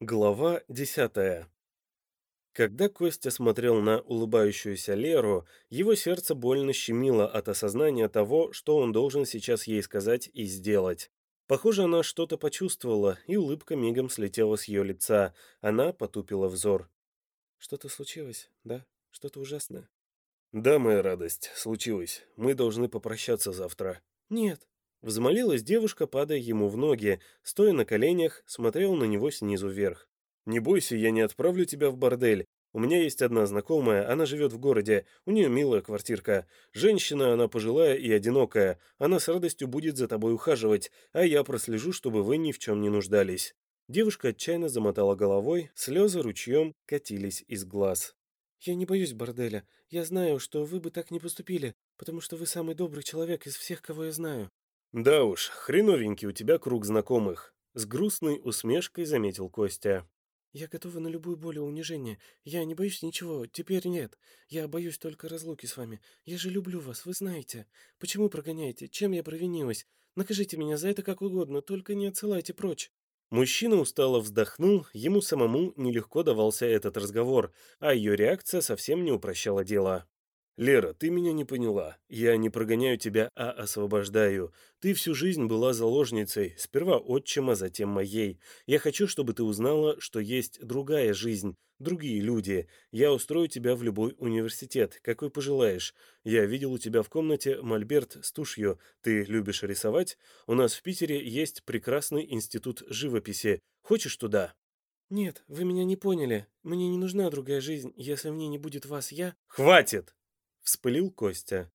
Глава десятая. Когда Костя смотрел на улыбающуюся Леру, его сердце больно щемило от осознания того, что он должен сейчас ей сказать и сделать. Похоже, она что-то почувствовала, и улыбка мигом слетела с ее лица. Она потупила взор. «Что-то случилось, да? Что-то ужасное?» «Да, моя радость, случилось. Мы должны попрощаться завтра». «Нет», Взмолилась девушка, падая ему в ноги, стоя на коленях, смотрела на него снизу вверх. «Не бойся, я не отправлю тебя в бордель. У меня есть одна знакомая, она живет в городе, у нее милая квартирка. Женщина, она пожилая и одинокая, она с радостью будет за тобой ухаживать, а я прослежу, чтобы вы ни в чем не нуждались». Девушка отчаянно замотала головой, слезы ручьем катились из глаз. «Я не боюсь борделя. Я знаю, что вы бы так не поступили, потому что вы самый добрый человек из всех, кого я знаю. «Да уж, хреновенький у тебя круг знакомых», — с грустной усмешкой заметил Костя. «Я готова на любую боль и унижение. Я не боюсь ничего, теперь нет. Я боюсь только разлуки с вами. Я же люблю вас, вы знаете. Почему прогоняете? Чем я провинилась? Накажите меня за это как угодно, только не отсылайте прочь». Мужчина устало вздохнул, ему самому нелегко давался этот разговор, а ее реакция совсем не упрощала дело. «Лера, ты меня не поняла. Я не прогоняю тебя, а освобождаю. Ты всю жизнь была заложницей, сперва отчима, затем моей. Я хочу, чтобы ты узнала, что есть другая жизнь, другие люди. Я устрою тебя в любой университет, какой пожелаешь. Я видел у тебя в комнате мольберт с тушью. Ты любишь рисовать? У нас в Питере есть прекрасный институт живописи. Хочешь туда?» «Нет, вы меня не поняли. Мне не нужна другая жизнь. Если в ней не будет вас, я...» «Хватит!» Вспылил Костя.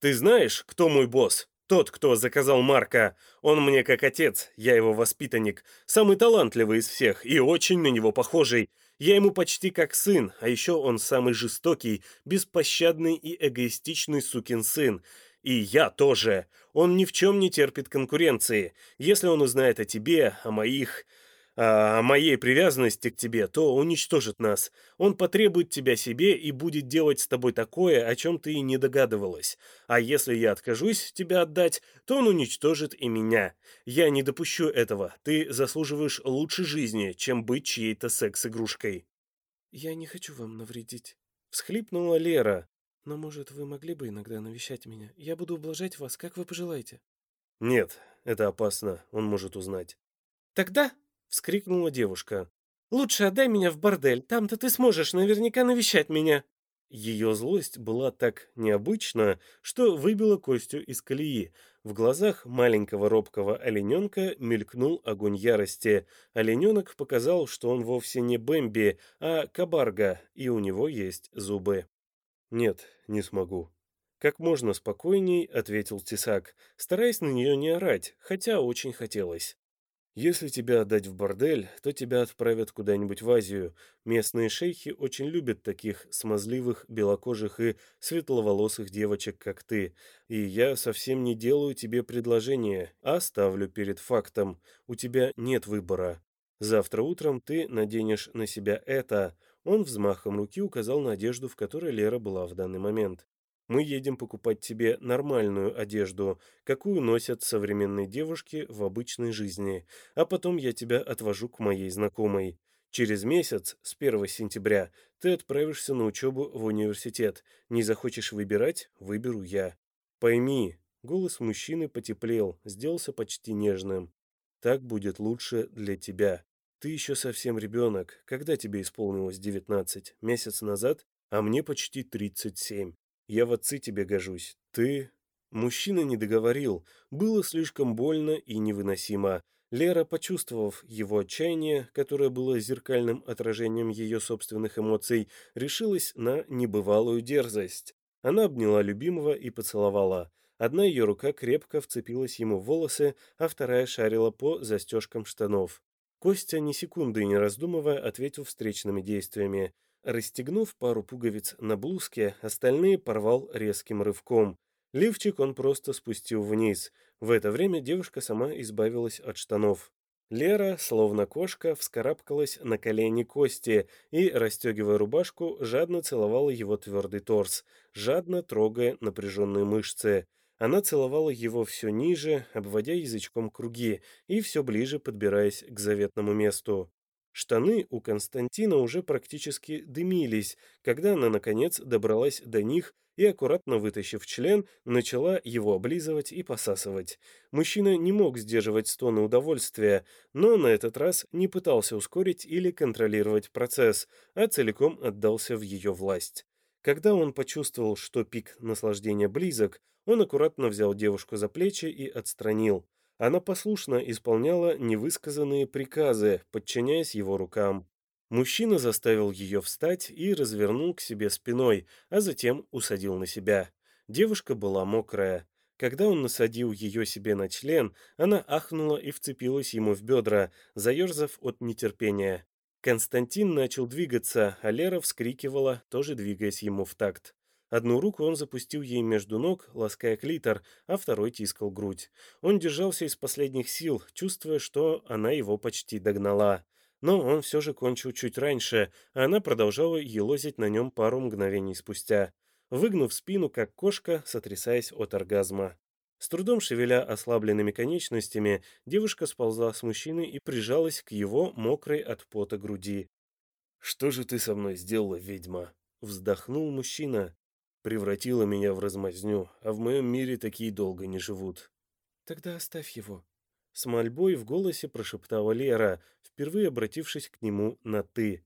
«Ты знаешь, кто мой босс? Тот, кто заказал Марка. Он мне как отец, я его воспитанник. Самый талантливый из всех и очень на него похожий. Я ему почти как сын, а еще он самый жестокий, беспощадный и эгоистичный сукин сын. И я тоже. Он ни в чем не терпит конкуренции. Если он узнает о тебе, о моих о моей привязанности к тебе, то уничтожит нас. Он потребует тебя себе и будет делать с тобой такое, о чем ты и не догадывалась. А если я откажусь тебя отдать, то он уничтожит и меня. Я не допущу этого. Ты заслуживаешь лучшей жизни, чем быть чьей-то секс-игрушкой». «Я не хочу вам навредить», — всхлипнула Лера. «Но, может, вы могли бы иногда навещать меня? Я буду ублажать вас, как вы пожелаете». «Нет, это опасно. Он может узнать». «Тогда — вскрикнула девушка. «Лучше отдай меня в бордель, там-то ты сможешь наверняка навещать меня». Ее злость была так необычна, что выбила Костю из колеи. В глазах маленького робкого олененка мелькнул огонь ярости. Олененок показал, что он вовсе не Бэмби, а Кабарга, и у него есть зубы. «Нет, не смогу», как можно спокойней ответил Тесак, стараясь на нее не орать, хотя очень хотелось. Если тебя отдать в бордель, то тебя отправят куда-нибудь в Азию. Местные шейхи очень любят таких смазливых, белокожих и светловолосых девочек, как ты. И я совсем не делаю тебе предложение, а ставлю перед фактом. У тебя нет выбора. Завтра утром ты наденешь на себя это. Он взмахом руки указал на одежду, в которой Лера была в данный момент. Мы едем покупать тебе нормальную одежду, какую носят современные девушки в обычной жизни, а потом я тебя отвожу к моей знакомой. Через месяц, с 1 сентября, ты отправишься на учебу в университет. Не захочешь выбирать – выберу я. Пойми, голос мужчины потеплел, сделался почти нежным. Так будет лучше для тебя. Ты еще совсем ребенок. Когда тебе исполнилось 19? Месяц назад? А мне почти 37. Я в отцы тебе гожусь. Ты...» Мужчина не договорил. Было слишком больно и невыносимо. Лера, почувствовав его отчаяние, которое было зеркальным отражением ее собственных эмоций, решилась на небывалую дерзость. Она обняла любимого и поцеловала. Одна ее рука крепко вцепилась ему в волосы, а вторая шарила по застежкам штанов. Костя, ни секунды не раздумывая, ответил встречными действиями. Расстегнув пару пуговиц на блузке, остальные порвал резким рывком. Лифчик он просто спустил вниз. В это время девушка сама избавилась от штанов. Лера, словно кошка, вскарабкалась на колени Кости и, расстегивая рубашку, жадно целовала его твердый торс, жадно трогая напряженные мышцы. Она целовала его все ниже, обводя язычком круги, и все ближе подбираясь к заветному месту. Штаны у Константина уже практически дымились, когда она, наконец, добралась до них и, аккуратно вытащив член, начала его облизывать и посасывать. Мужчина не мог сдерживать стоны удовольствия, но на этот раз не пытался ускорить или контролировать процесс, а целиком отдался в ее власть. Когда он почувствовал, что пик наслаждения близок, он аккуратно взял девушку за плечи и отстранил. Она послушно исполняла невысказанные приказы, подчиняясь его рукам. Мужчина заставил ее встать и развернул к себе спиной, а затем усадил на себя. Девушка была мокрая. Когда он насадил ее себе на член, она ахнула и вцепилась ему в бедра, заерзав от нетерпения. Константин начал двигаться, а Лера вскрикивала, тоже двигаясь ему в такт. Одну руку он запустил ей между ног, лаская клитор, а второй тискал грудь. Он держался из последних сил, чувствуя, что она его почти догнала. Но он все же кончил чуть раньше, а она продолжала елозить на нем пару мгновений спустя, выгнув спину, как кошка, сотрясаясь от оргазма. С трудом шевеля ослабленными конечностями, девушка сползла с мужчины и прижалась к его мокрой от пота груди. «Что же ты со мной сделала, ведьма?» Вздохнул мужчина превратила меня в размазню, а в моем мире такие долго не живут. Тогда оставь его. С мольбой в голосе прошептала Лера, впервые обратившись к нему на «ты».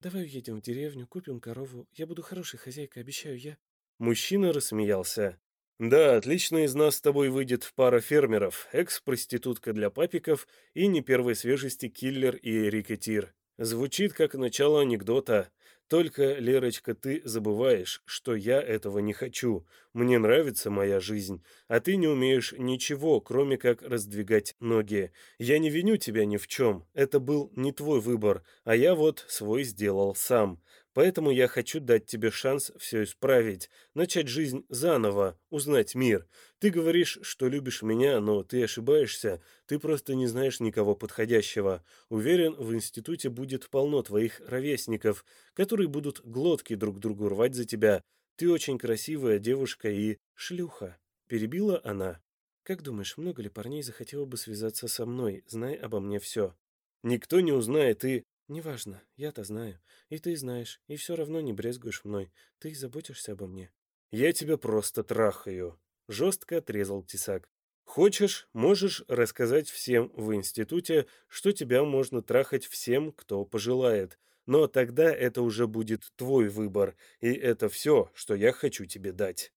«Давай уедем в деревню, купим корову. Я буду хорошей хозяйкой, обещаю я». Мужчина рассмеялся. «Да, отлично из нас с тобой выйдет пара фермеров, экс-проститутка для папиков и не первой свежести киллер и рикетир. Звучит как начало анекдота. Только, Лерочка, ты забываешь, что я этого не хочу. Мне нравится моя жизнь, а ты не умеешь ничего, кроме как раздвигать ноги. Я не виню тебя ни в чем. Это был не твой выбор, а я вот свой сделал сам. Поэтому я хочу дать тебе шанс все исправить, начать жизнь заново, узнать мир. Ты говоришь, что любишь меня, но ты ошибаешься. Ты просто не знаешь никого подходящего. Уверен, в институте будет полно твоих ровесников, которые будут глотки друг другу рвать за тебя. Ты очень красивая девушка и шлюха. Перебила она. Как думаешь, много ли парней захотело бы связаться со мной, зная обо мне все? Никто не узнает и... «Неважно, я-то знаю. И ты знаешь, и все равно не брезгуешь мной. Ты заботишься обо мне». «Я тебя просто трахаю», — жестко отрезал Тесак. «Хочешь, можешь рассказать всем в институте, что тебя можно трахать всем, кто пожелает. Но тогда это уже будет твой выбор, и это все, что я хочу тебе дать».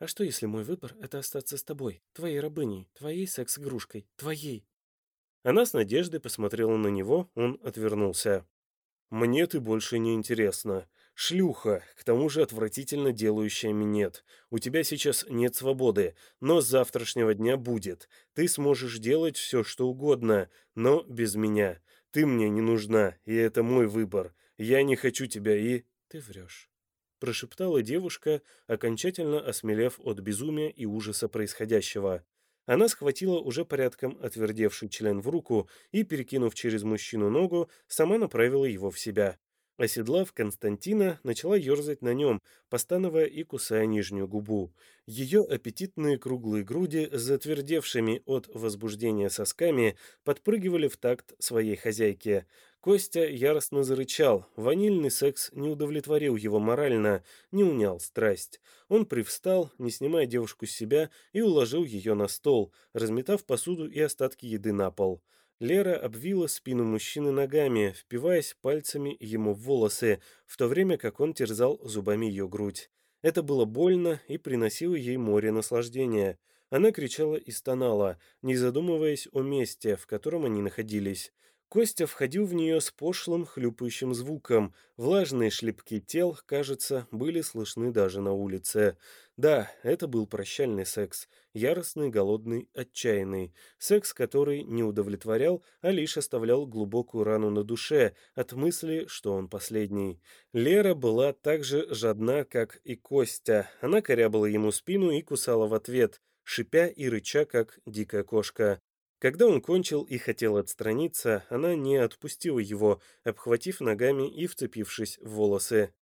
«А что, если мой выбор — это остаться с тобой, твоей рабыней, твоей секс-игрушкой, твоей?» Она с надеждой посмотрела на него, он отвернулся. «Мне ты больше не интересна. Шлюха, к тому же отвратительно делающая минет. У тебя сейчас нет свободы, но с завтрашнего дня будет. Ты сможешь делать все, что угодно, но без меня. Ты мне не нужна, и это мой выбор. Я не хочу тебя и...» «Ты врешь», — прошептала девушка, окончательно осмелев от безумия и ужаса происходящего. Она схватила уже порядком отвердевший член в руку и, перекинув через мужчину ногу, сама направила его в себя. Оседлав Константина, начала ерзать на нем, постановая и кусая нижнюю губу. Ее аппетитные круглые груди затвердевшими от возбуждения сосками подпрыгивали в такт своей хозяйке. Костя яростно зарычал. Ванильный секс не удовлетворил его морально, не унял страсть. Он привстал, не снимая девушку с себя, и уложил ее на стол, разметав посуду и остатки еды на пол. Лера обвила спину мужчины ногами, впиваясь пальцами ему в волосы, в то время как он терзал зубами ее грудь. Это было больно и приносило ей море наслаждения. Она кричала и стонала, не задумываясь о месте, в котором они находились. Костя входил в нее с пошлым хлюпающим звуком. Влажные шлепки тел, кажется, были слышны даже на улице. Да, это был прощальный секс. Яростный, голодный, отчаянный. Секс, который не удовлетворял, а лишь оставлял глубокую рану на душе от мысли, что он последний. Лера была так же жадна, как и Костя. Она корябала ему спину и кусала в ответ, шипя и рыча, как дикая кошка. Когда он кончил и хотел отстраниться, она не отпустила его, обхватив ногами и вцепившись в волосы.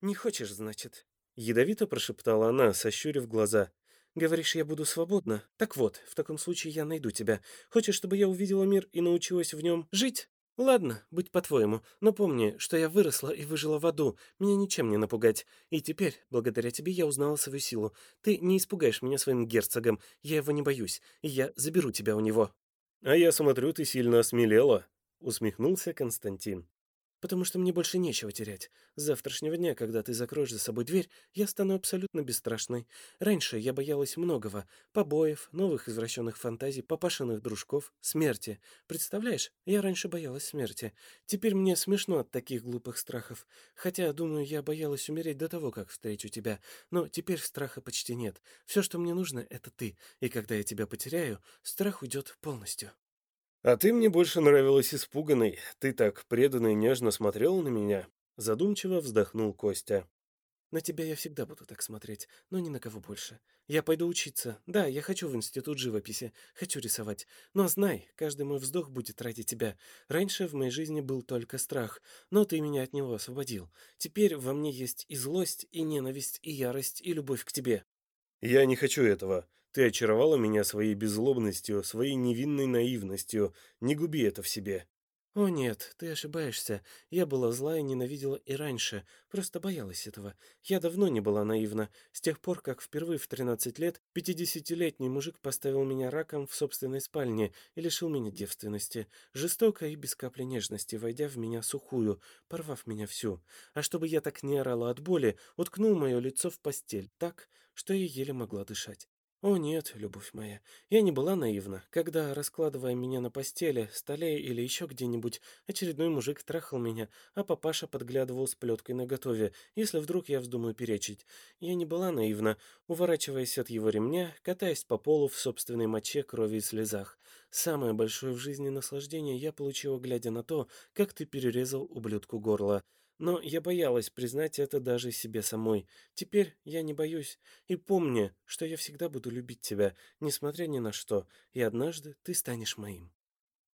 «Не хочешь, значит?» Ядовито прошептала она, сощурив глаза. «Говоришь, я буду свободна? Так вот, в таком случае я найду тебя. Хочешь, чтобы я увидела мир и научилась в нем жить?» Ладно, будь по-твоему, но помни, что я выросла и выжила в аду, меня ничем не напугать. И теперь, благодаря тебе, я узнала свою силу. Ты не испугаешь меня своим герцогом, я его не боюсь, и я заберу тебя у него». «А я смотрю, ты сильно осмелела», — усмехнулся Константин. Потому что мне больше нечего терять. С завтрашнего дня, когда ты закроешь за собой дверь, я стану абсолютно бесстрашной. Раньше я боялась многого. Побоев, новых извращенных фантазий, папашиных дружков, смерти. Представляешь, я раньше боялась смерти. Теперь мне смешно от таких глупых страхов. Хотя, думаю, я боялась умереть до того, как встречу тебя. Но теперь страха почти нет. Все, что мне нужно, это ты. И когда я тебя потеряю, страх уйдет полностью. «А ты мне больше нравилась испуганной. Ты так преданно и нежно смотрела на меня». Задумчиво вздохнул Костя. На тебя я всегда буду так смотреть, но ни на кого больше. Я пойду учиться. Да, я хочу в институт живописи, хочу рисовать. Но знай, каждый мой вздох будет ради тебя. Раньше в моей жизни был только страх, но ты меня от него освободил. Теперь во мне есть и злость, и ненависть, и ярость, и любовь к тебе. Я не хочу этого. Ты очаровала меня своей беззлобностью, своей невинной наивностью. Не губи это в себе. «О нет, ты ошибаешься. Я была зла и ненавидела и раньше, просто боялась этого. Я давно не была наивна. С тех пор, как впервые в 13 лет пятидесятилетний мужик поставил меня раком в собственной спальне и лишил меня девственности, жестоко и без капли нежности, войдя в меня сухую, порвав меня всю. А чтобы я так не орала от боли, уткнул мое лицо в постель так, что я еле могла дышать. О нет, любовь моя, я не была наивна, когда, раскладывая меня на постели, столе или еще где-нибудь, очередной мужик трахал меня, а папаша подглядывал с плеткой наготове, если вдруг я вздумаю перечить. Я не была наивна, уворачиваясь от его ремня, катаясь по полу в собственной моче, крови и слезах. Самое большое в жизни наслаждение я получила, глядя на то, как ты перерезал ублюдку горло. Но я боялась признать это даже себе самой. Теперь я не боюсь. И помни, что я всегда буду любить тебя, несмотря ни на что, и однажды ты станешь моим.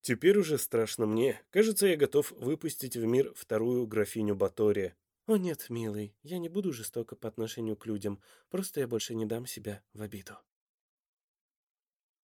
Теперь уже страшно мне. Кажется, я готов выпустить в мир вторую графиню Батори. О нет, милый, я не буду жестоко по отношению к людям, просто я больше не дам себя в обиду.